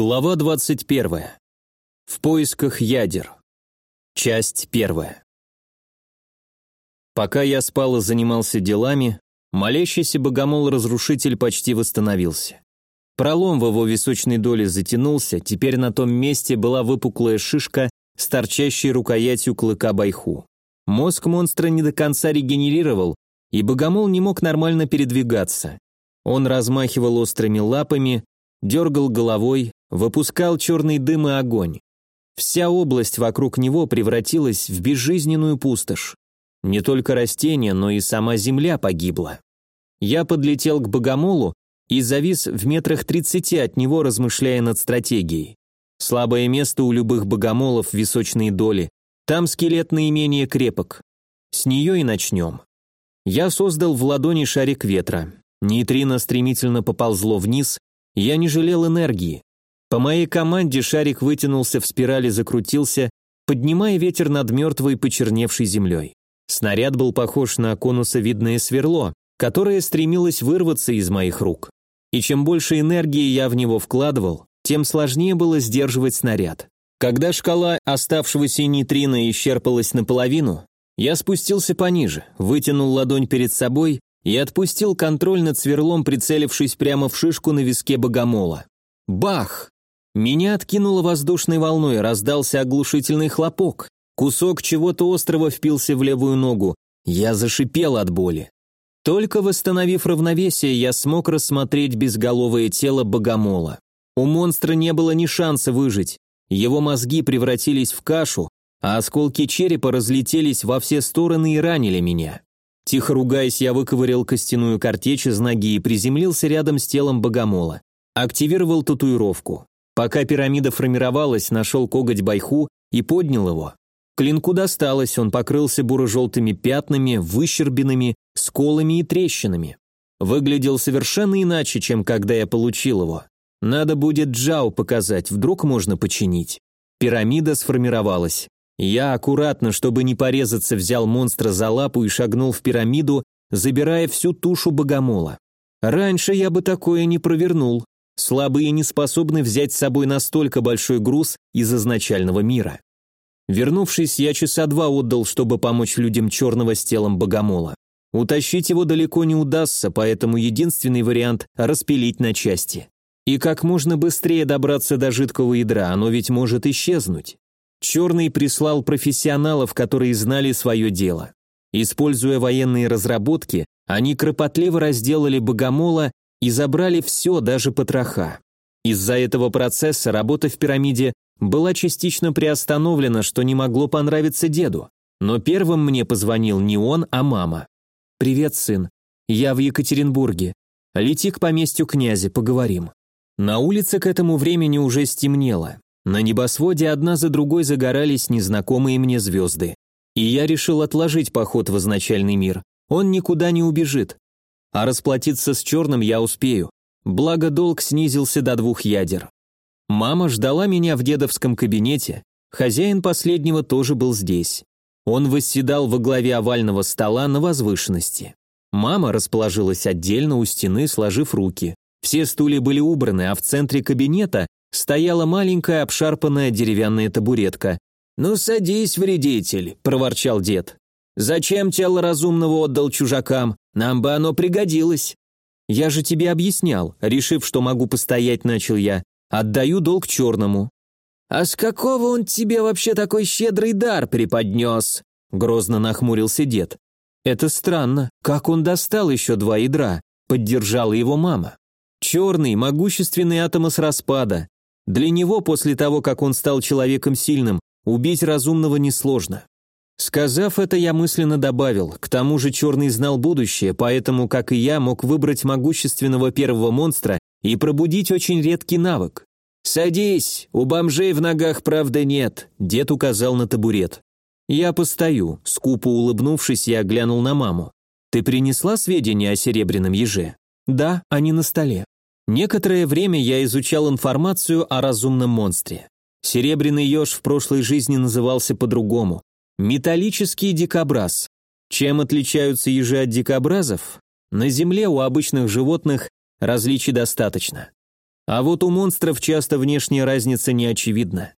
Глава 21. В поисках ядер. Часть первая. Пока я спал и занимался делами, молящийся богомол-разрушитель почти восстановился. Пролом в его височной доле затянулся, теперь на том месте была выпуклая шишка с торчащей рукоятью клыка байху. Мозг монстра не до конца регенерировал, и богомол не мог нормально передвигаться. Он размахивал острыми лапами, дергал головой, выпускал черный дым и огонь. Вся область вокруг него превратилась в безжизненную пустошь. Не только растения, но и сама земля погибла. Я подлетел к богомолу и завис в метрах тридцати от него, размышляя над стратегией. Слабое место у любых богомолов – височные доли. Там скелет наименее крепок. С нее и начнем. Я создал в ладони шарик ветра. Нейтрино стремительно поползло вниз, я не жалел энергии. По моей команде шарик вытянулся в спирали, закрутился, поднимая ветер над мертвой почерневшей землей. Снаряд был похож на конусовидное сверло, которое стремилось вырваться из моих рук. И чем больше энергии я в него вкладывал, тем сложнее было сдерживать снаряд. Когда шкала оставшегося нейтрина исчерпалась наполовину, я спустился пониже, вытянул ладонь перед собой и отпустил контроль над сверлом, прицелившись прямо в шишку на виске богомола. Бах! Меня откинуло воздушной волной, раздался оглушительный хлопок. Кусок чего-то острого впился в левую ногу. Я зашипел от боли. Только восстановив равновесие, я смог рассмотреть безголовое тело богомола. У монстра не было ни шанса выжить. Его мозги превратились в кашу, а осколки черепа разлетелись во все стороны и ранили меня. Тихо ругаясь, я выковырял костяную картечь из ноги и приземлился рядом с телом богомола. Активировал татуировку. Пока пирамида формировалась, нашел коготь байху и поднял его. Клинку досталось, он покрылся буро-желтыми пятнами, выщербинами, сколами и трещинами. Выглядел совершенно иначе, чем когда я получил его. Надо будет Джао показать, вдруг можно починить. Пирамида сформировалась. Я аккуратно, чтобы не порезаться, взял монстра за лапу и шагнул в пирамиду, забирая всю тушу богомола. Раньше я бы такое не провернул. Слабые не способны взять с собой настолько большой груз из изначального мира. Вернувшись, я часа два отдал, чтобы помочь людям черного с телом богомола. Утащить его далеко не удастся, поэтому единственный вариант – распилить на части. И как можно быстрее добраться до жидкого ядра, оно ведь может исчезнуть. Черный прислал профессионалов, которые знали свое дело. Используя военные разработки, они кропотливо разделали богомола и забрали все, даже потроха. Из-за этого процесса работа в пирамиде была частично приостановлена, что не могло понравиться деду. Но первым мне позвонил не он, а мама. «Привет, сын. Я в Екатеринбурге. Лети к поместью князя, поговорим». На улице к этому времени уже стемнело. На небосводе одна за другой загорались незнакомые мне звезды. И я решил отложить поход в изначальный мир. Он никуда не убежит. А расплатиться с черным я успею. Благо долг снизился до двух ядер. Мама ждала меня в дедовском кабинете. Хозяин последнего тоже был здесь. Он восседал во главе овального стола на возвышенности. Мама расположилась отдельно у стены, сложив руки. Все стулья были убраны, а в центре кабинета стояла маленькая обшарпанная деревянная табуретка. «Ну садись, вредитель», – проворчал дед. Зачем тело разумного отдал чужакам? Нам бы оно пригодилось. Я же тебе объяснял, решив, что могу постоять, начал я. Отдаю долг черному. А с какого он тебе вообще такой щедрый дар преподнес? Грозно нахмурился дед. Это странно. Как он достал еще два ядра? Поддержала его мама. Черный, могущественный атом с распада. Для него, после того, как он стал человеком сильным, убить разумного несложно. Сказав это, я мысленно добавил, к тому же Черный знал будущее, поэтому, как и я, мог выбрать могущественного первого монстра и пробудить очень редкий навык. «Садись, у бомжей в ногах правда нет», — дед указал на табурет. «Я постою», — скупо улыбнувшись, я глянул на маму. «Ты принесла сведения о серебряном еже?» «Да, они на столе». Некоторое время я изучал информацию о разумном монстре. Серебряный еж в прошлой жизни назывался по-другому. Металлический дикобраз. Чем отличаются ежи от дикобразов? На Земле у обычных животных различий достаточно. А вот у монстров часто внешняя разница не очевидна.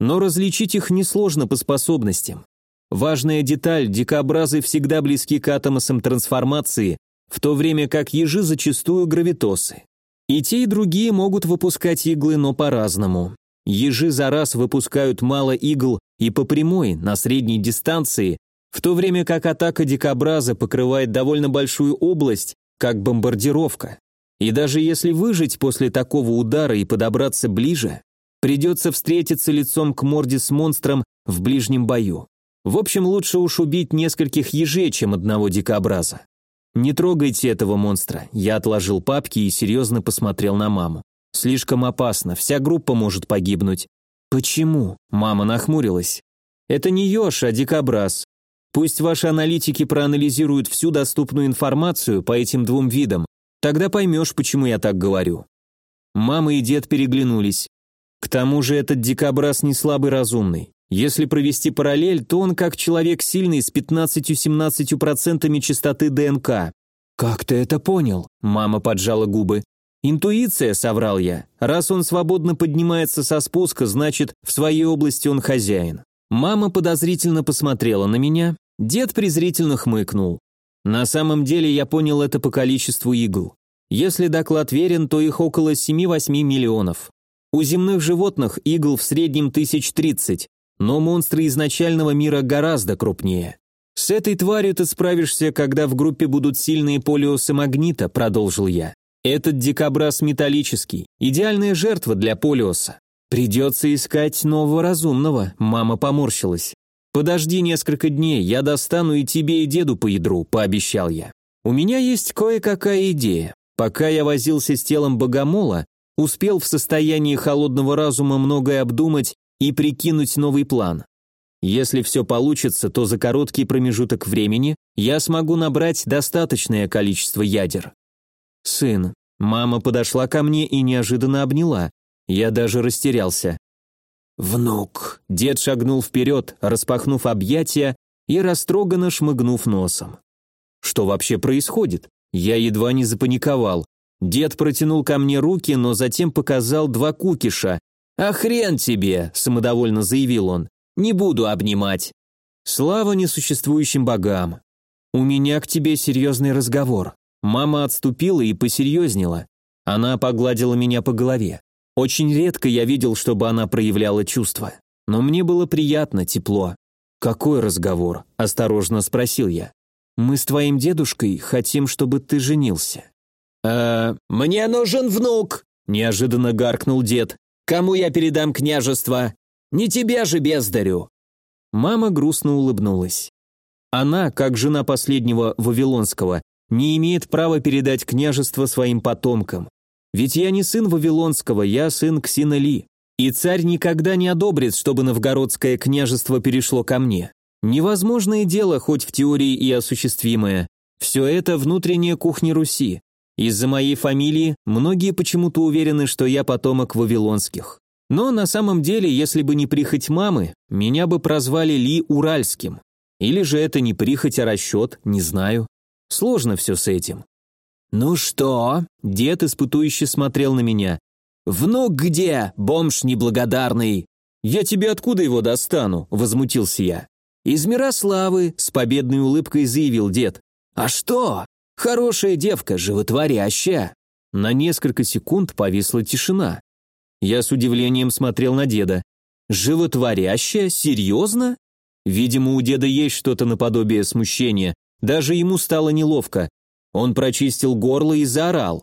Но различить их несложно по способностям. Важная деталь – дикобразы всегда близки к атомосам трансформации, в то время как ежи зачастую гравитосы. И те, и другие могут выпускать иглы, но по-разному. Ежи за раз выпускают мало игл и по прямой, на средней дистанции, в то время как атака дикобраза покрывает довольно большую область, как бомбардировка. И даже если выжить после такого удара и подобраться ближе, придется встретиться лицом к морде с монстром в ближнем бою. В общем, лучше уж убить нескольких ежей, чем одного дикобраза. «Не трогайте этого монстра», я отложил папки и серьезно посмотрел на маму. «Слишком опасно, вся группа может погибнуть». «Почему?» Мама нахмурилась. «Это не еж, а дикобраз. Пусть ваши аналитики проанализируют всю доступную информацию по этим двум видам, Тогда поймешь, почему я так говорю». Мама и дед переглянулись. К тому же этот дикобраз не слабый разумный. Если провести параллель, то он как человек сильный с 15-17% частоты ДНК. «Как ты это понял?» Мама поджала губы. «Интуиция», — соврал я. «Раз он свободно поднимается со спуска, значит, в своей области он хозяин». Мама подозрительно посмотрела на меня, дед презрительно хмыкнул. На самом деле я понял это по количеству игл. Если доклад верен, то их около 7-8 миллионов. У земных животных игл в среднем тысяч тридцать, но монстры изначального мира гораздо крупнее. «С этой тварью ты справишься, когда в группе будут сильные полиосы магнита», продолжил я. «Этот дикобраз металлический, идеальная жертва для полиоса. Придется искать нового разумного», мама поморщилась. «Подожди несколько дней, я достану и тебе, и деду по ядру», – пообещал я. «У меня есть кое-какая идея. Пока я возился с телом богомола, успел в состоянии холодного разума многое обдумать и прикинуть новый план. Если все получится, то за короткий промежуток времени я смогу набрать достаточное количество ядер. Сын, мама подошла ко мне и неожиданно обняла. Я даже растерялся. «Внук!» Дед шагнул вперед, распахнув объятия и растроганно шмыгнув носом. «Что вообще происходит?» Я едва не запаниковал. Дед протянул ко мне руки, но затем показал два кукиша. «А хрен тебе!» – самодовольно заявил он. «Не буду обнимать». «Слава несуществующим богам!» «У меня к тебе серьезный разговор». Мама отступила и посерьезнела. Она погладила меня по голове. Очень редко я видел, чтобы она проявляла чувства. Но мне было приятно, тепло. «Какой разговор?» – осторожно спросил я. «Мы с твоим дедушкой хотим, чтобы ты женился». «Э, мне нужен внук!» – неожиданно гаркнул дед. «Кому я передам княжество? Не тебе же, бездарю!» Мама грустно улыбнулась. Она, как жена последнего Вавилонского, не имеет права передать княжество своим потомкам. Ведь я не сын Вавилонского, я сын Ксинали. И царь никогда не одобрит, чтобы новгородское княжество перешло ко мне. Невозможное дело, хоть в теории и осуществимое. Все это внутренняя кухня Руси. Из-за моей фамилии многие почему-то уверены, что я потомок вавилонских. Но на самом деле, если бы не прихоть мамы, меня бы прозвали Ли Уральским. Или же это не прихоть, а расчет, не знаю. Сложно все с этим. «Ну что?» – дед испытующе смотрел на меня. «Внук где, бомж неблагодарный?» «Я тебе откуда его достану?» – возмутился я. «Из Мирославы», – с победной улыбкой заявил дед. «А что? Хорошая девка, животворящая». На несколько секунд повисла тишина. Я с удивлением смотрел на деда. «Животворящая? Серьезно?» Видимо, у деда есть что-то наподобие смущения. Даже ему стало неловко. Он прочистил горло и заорал.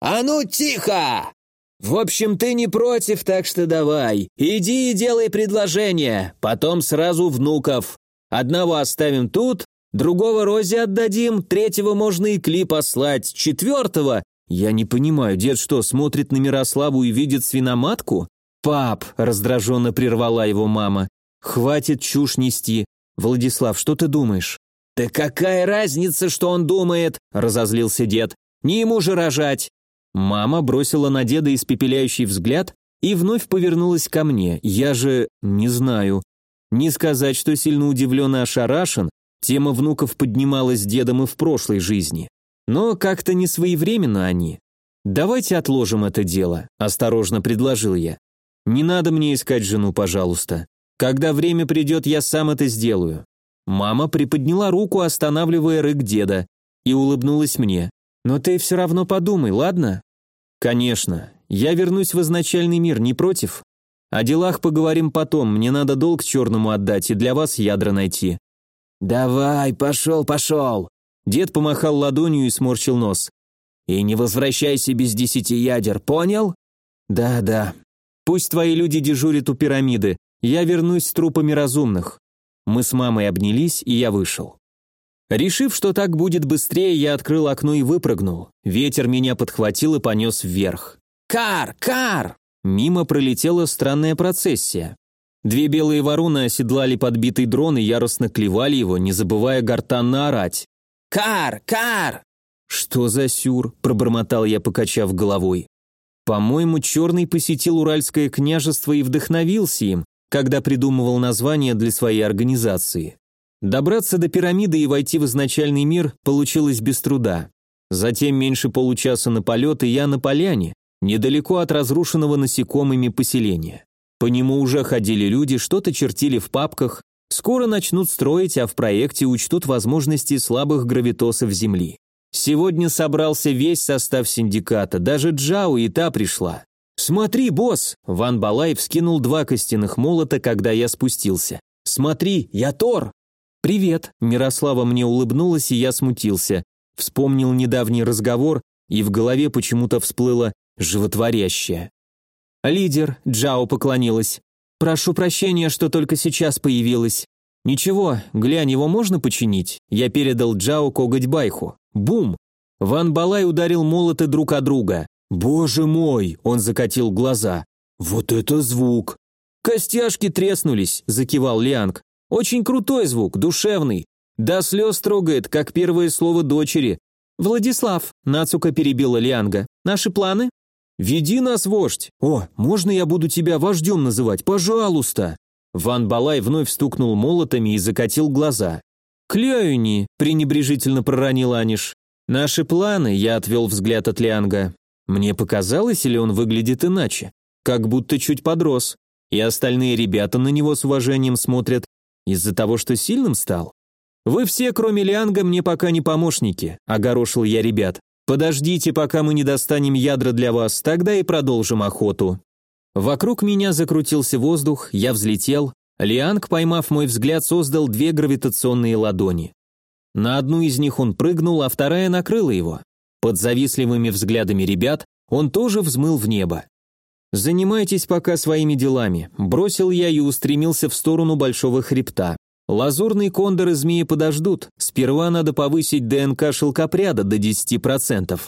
«А ну тихо! В общем, ты не против, так что давай. Иди и делай предложение, потом сразу внуков. Одного оставим тут, другого Розе отдадим, третьего можно и Кли послать, четвертого... Я не понимаю, дед что, смотрит на Мирославу и видит свиноматку? Пап, раздраженно прервала его мама. Хватит чушь нести. Владислав, что ты думаешь? «Да какая разница, что он думает?» – разозлился дед. «Не ему же рожать!» Мама бросила на деда испепеляющий взгляд и вновь повернулась ко мне. Я же не знаю. Не сказать, что сильно удивлен и ошарашен, тема внуков поднималась дедом и в прошлой жизни. Но как-то не своевременно они. «Давайте отложим это дело», – осторожно предложил я. «Не надо мне искать жену, пожалуйста. Когда время придет, я сам это сделаю». Мама приподняла руку, останавливая рык деда, и улыбнулась мне. «Но ты все равно подумай, ладно?» «Конечно. Я вернусь в изначальный мир, не против? О делах поговорим потом, мне надо долг черному отдать и для вас ядра найти». «Давай, пошел, пошел!» Дед помахал ладонью и сморщил нос. «И не возвращайся без десяти ядер, понял?» «Да, да. Пусть твои люди дежурят у пирамиды, я вернусь с трупами разумных». Мы с мамой обнялись, и я вышел. Решив, что так будет быстрее, я открыл окно и выпрыгнул. Ветер меня подхватил и понес вверх. «Кар! Кар!» Мимо пролетела странная процессия. Две белые вороны оседлали подбитый дрон и яростно клевали его, не забывая гортанно орать. «Кар! Кар!» «Что за сюр?» – пробормотал я, покачав головой. «По-моему, Черный посетил Уральское княжество и вдохновился им, когда придумывал название для своей организации. Добраться до пирамиды и войти в изначальный мир получилось без труда. Затем меньше получаса на полет, и я на поляне, недалеко от разрушенного насекомыми поселения. По нему уже ходили люди, что-то чертили в папках, скоро начнут строить, а в проекте учтут возможности слабых гравитосов Земли. Сегодня собрался весь состав синдиката, даже Джао и та пришла. «Смотри, босс!» Ван Балай вскинул два костяных молота, когда я спустился. «Смотри, я Тор!» «Привет!» Мирослава мне улыбнулась, и я смутился. Вспомнил недавний разговор, и в голове почему-то всплыло животворящее. «Лидер», Джао поклонилась. «Прошу прощения, что только сейчас появилась». «Ничего, глянь, его можно починить?» Я передал Джао коготь Байху. Бум! Ван Балай ударил молоты друг о друга. «Боже мой!» – он закатил глаза. «Вот это звук!» «Костяшки треснулись», – закивал Лианг. Очень крутой звук, душевный. До слез трогает, как первое слово дочери. «Владислав», — Нацука перебила Лианга, — «наши планы?» «Веди нас, вождь! О, можно я буду тебя вождем называть, пожалуйста!» Ван Балай вновь стукнул молотами и закатил глаза. «Кляюни!» – пренебрежительно проронил Аниш. «Наши планы», – я отвел взгляд от Лианга. Мне показалось, или он выглядит иначе? Как будто чуть подрос. И остальные ребята на него с уважением смотрят, из-за того, что сильным стал? Вы все, кроме Лианга, мне пока не помощники, огорошил я ребят. Подождите, пока мы не достанем ядра для вас, тогда и продолжим охоту. Вокруг меня закрутился воздух, я взлетел. Лианг, поймав мой взгляд, создал две гравитационные ладони. На одну из них он прыгнул, а вторая накрыла его. Под завистливыми взглядами ребят он тоже взмыл в небо. «Занимайтесь пока своими делами», – бросил я и устремился в сторону большого хребта. Лазурный кондор и змеи подождут, сперва надо повысить ДНК шелкопряда до 10%.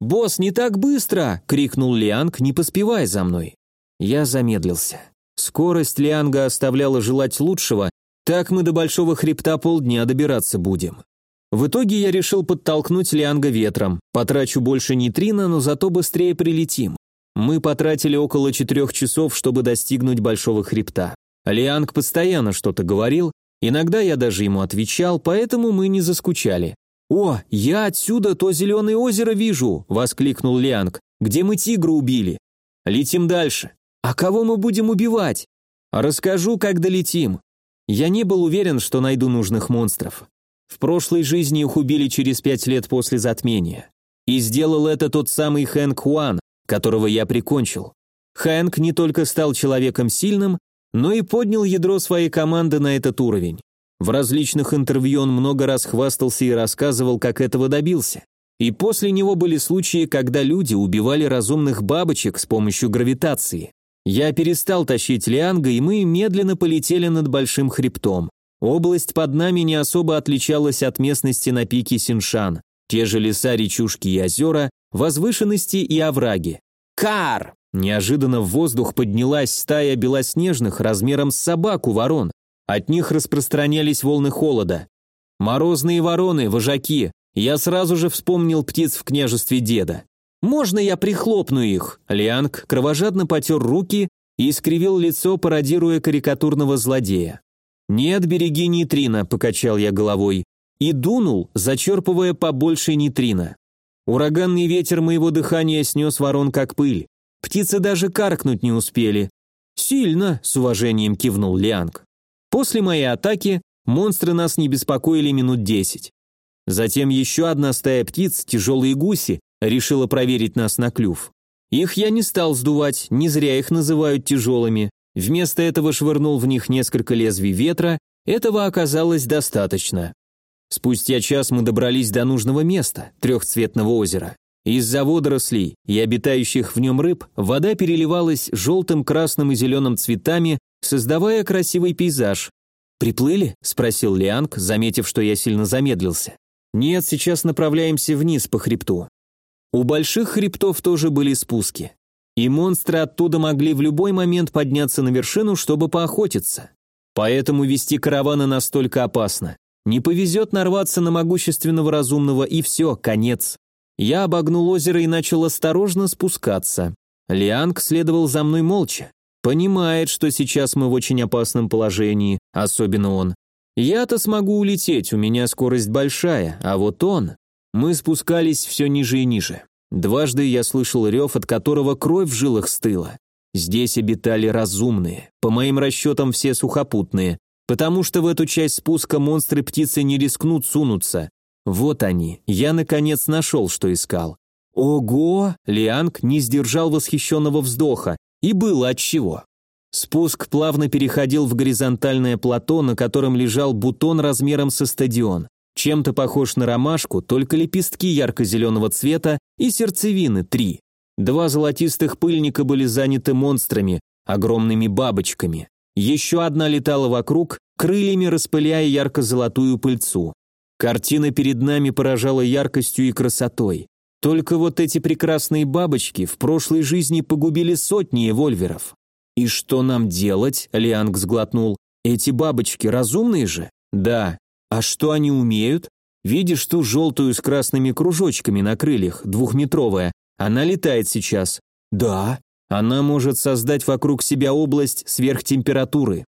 «Босс, не так быстро!» – крикнул Лианг, не поспевая за мной. Я замедлился. Скорость Лианга оставляла желать лучшего, так мы до большого хребта полдня добираться будем. В итоге я решил подтолкнуть Лианга ветром. Потрачу больше нейтрино, но зато быстрее прилетим. Мы потратили около четырех часов, чтобы достигнуть Большого Хребта. Лианг постоянно что-то говорил, иногда я даже ему отвечал, поэтому мы не заскучали. «О, я отсюда то зеленое озеро вижу!» – воскликнул Лианг. «Где мы тигра убили?» «Летим дальше». «А кого мы будем убивать?» «Расскажу, как долетим». Я не был уверен, что найду нужных монстров. В прошлой жизни их убили через пять лет после затмения. И сделал это тот самый Хэнк Хуан, которого я прикончил. Хэнк не только стал человеком сильным, но и поднял ядро своей команды на этот уровень. В различных интервью он много раз хвастался и рассказывал, как этого добился. И после него были случаи, когда люди убивали разумных бабочек с помощью гравитации. Я перестал тащить Лианга, и мы медленно полетели над большим хребтом. Область под нами не особо отличалась от местности на пике Синшан. Те же леса, речушки и озера, возвышенности и овраги. «Кар!» Неожиданно в воздух поднялась стая белоснежных размером с собаку ворон. От них распространялись волны холода. Морозные вороны, вожаки. Я сразу же вспомнил птиц в княжестве деда. «Можно я прихлопну их?» Лианг кровожадно потер руки и искривил лицо, пародируя карикатурного злодея. «Нет, береги нейтрино», — покачал я головой и дунул, зачерпывая побольше нейтрино. Ураганный ветер моего дыхания снес ворон как пыль. Птицы даже каркнуть не успели. «Сильно», — с уважением кивнул Лианг. После моей атаки монстры нас не беспокоили минут десять. Затем еще одна стая птиц, тяжелые гуси, решила проверить нас на клюв. Их я не стал сдувать, не зря их называют тяжелыми. Вместо этого швырнул в них несколько лезвий ветра, этого оказалось достаточно. Спустя час мы добрались до нужного места, трехцветного озера. Из-за водорослей и обитающих в нем рыб вода переливалась желтым, красным и зеленым цветами, создавая красивый пейзаж. «Приплыли?» – спросил Лианг, заметив, что я сильно замедлился. «Нет, сейчас направляемся вниз по хребту». У больших хребтов тоже были спуски. И монстры оттуда могли в любой момент подняться на вершину, чтобы поохотиться. Поэтому вести караваны настолько опасно. Не повезет нарваться на могущественного разумного, и все, конец. Я обогнул озеро и начал осторожно спускаться. Лианг следовал за мной молча. Понимает, что сейчас мы в очень опасном положении, особенно он. Я-то смогу улететь, у меня скорость большая, а вот он... Мы спускались все ниже и ниже. Дважды я слышал рев, от которого кровь в жилах стыла. Здесь обитали разумные, по моим расчетам все сухопутные, потому что в эту часть спуска монстры-птицы не рискнут сунуться. Вот они, я наконец нашел, что искал. Ого! Лианг не сдержал восхищенного вздоха, и было отчего. Спуск плавно переходил в горизонтальное плато, на котором лежал бутон размером со стадион. Чем-то похож на ромашку, только лепестки ярко-зеленого цвета и сердцевины три. Два золотистых пыльника были заняты монстрами, огромными бабочками. Еще одна летала вокруг, крыльями распыляя ярко-золотую пыльцу. Картина перед нами поражала яркостью и красотой. Только вот эти прекрасные бабочки в прошлой жизни погубили сотни эвольверов. «И что нам делать?» – Лианг сглотнул. «Эти бабочки разумные же?» «Да». «А что они умеют?» «Видишь ту желтую с красными кружочками на крыльях, двухметровая? Она летает сейчас». «Да». Она может создать вокруг себя область сверхтемпературы.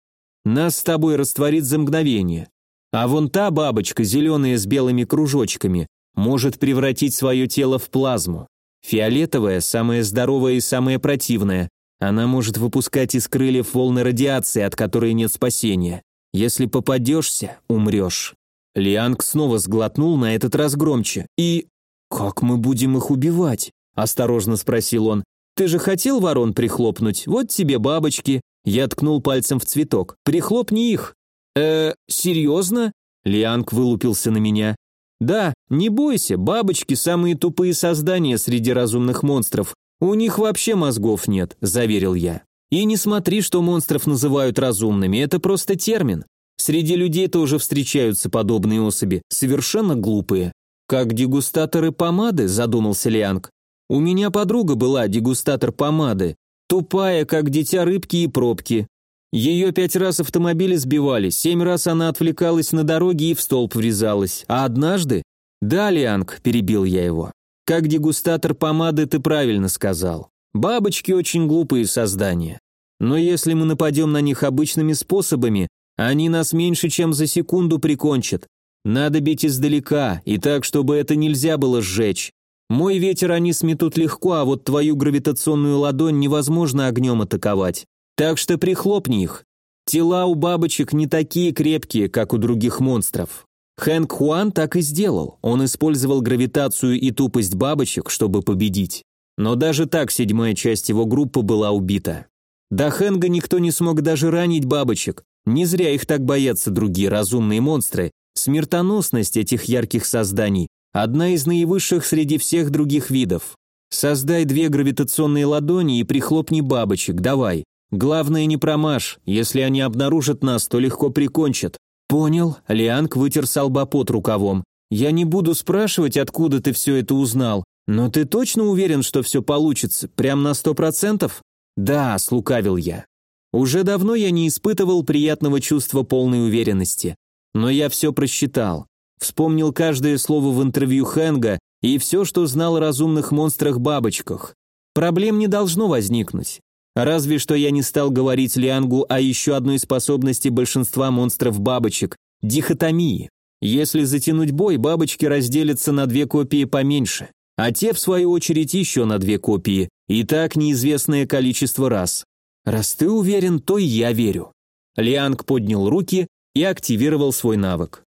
Нас с тобой растворит за мгновение. А вон та бабочка, зеленая с белыми кружочками, может превратить свое тело в плазму. Фиолетовая – самая здоровая и самая противная. Она может выпускать из крыльев волны радиации, от которой нет спасения. Если попадешься, умрешь. Лианг снова сглотнул, на этот раз громче. И... «Как мы будем их убивать?» – осторожно спросил он. Ты же хотел ворон прихлопнуть? Вот тебе бабочки. Я ткнул пальцем в цветок. Прихлопни их. Э, серьезно? Лианг вылупился на меня. Да, не бойся, бабочки самые тупые создания среди разумных монстров. У них вообще мозгов нет, заверил я. И не смотри, что монстров называют разумными, это просто термин. Среди людей тоже встречаются подобные особи, совершенно глупые. Как дегустаторы помады, задумался Лианг. У меня подруга была дегустатор помады, тупая, как дитя рыбки и пробки. Ее пять раз автомобили сбивали, семь раз она отвлекалась на дороге и в столб врезалась. А однажды... Да, Лианг, перебил я его. Как дегустатор помады ты правильно сказал. Бабочки очень глупые создания. Но если мы нападем на них обычными способами, они нас меньше, чем за секунду прикончат. Надо бить издалека, и так, чтобы это нельзя было сжечь. Мой ветер они сметут легко, а вот твою гравитационную ладонь невозможно огнем атаковать. Так что прихлопни их. Тела у бабочек не такие крепкие, как у других монстров. Хэнк Хуан так и сделал. Он использовал гравитацию и тупость бабочек, чтобы победить. Но даже так седьмая часть его группы была убита. До Хэнга никто не смог даже ранить бабочек. Не зря их так боятся другие разумные монстры. Смертоносность этих ярких созданий Одна из наивысших среди всех других видов. Создай две гравитационные ладони и прихлопни бабочек, давай. Главное не промажь, если они обнаружат нас, то легко прикончат. Понял, Лианг вытер салбопот рукавом. Я не буду спрашивать, откуда ты все это узнал, но ты точно уверен, что все получится, прям на сто процентов? Да, слукавил я. Уже давно я не испытывал приятного чувства полной уверенности. Но я все просчитал. Вспомнил каждое слово в интервью Хэнга и все, что знал о разумных монстрах-бабочках. Проблем не должно возникнуть. Разве что я не стал говорить Лиангу о еще одной способности большинства монстров-бабочек – дихотомии. Если затянуть бой, бабочки разделятся на две копии поменьше. А те, в свою очередь, еще на две копии, и так неизвестное количество раз. Раз ты уверен, то и я верю. Лианг поднял руки и активировал свой навык.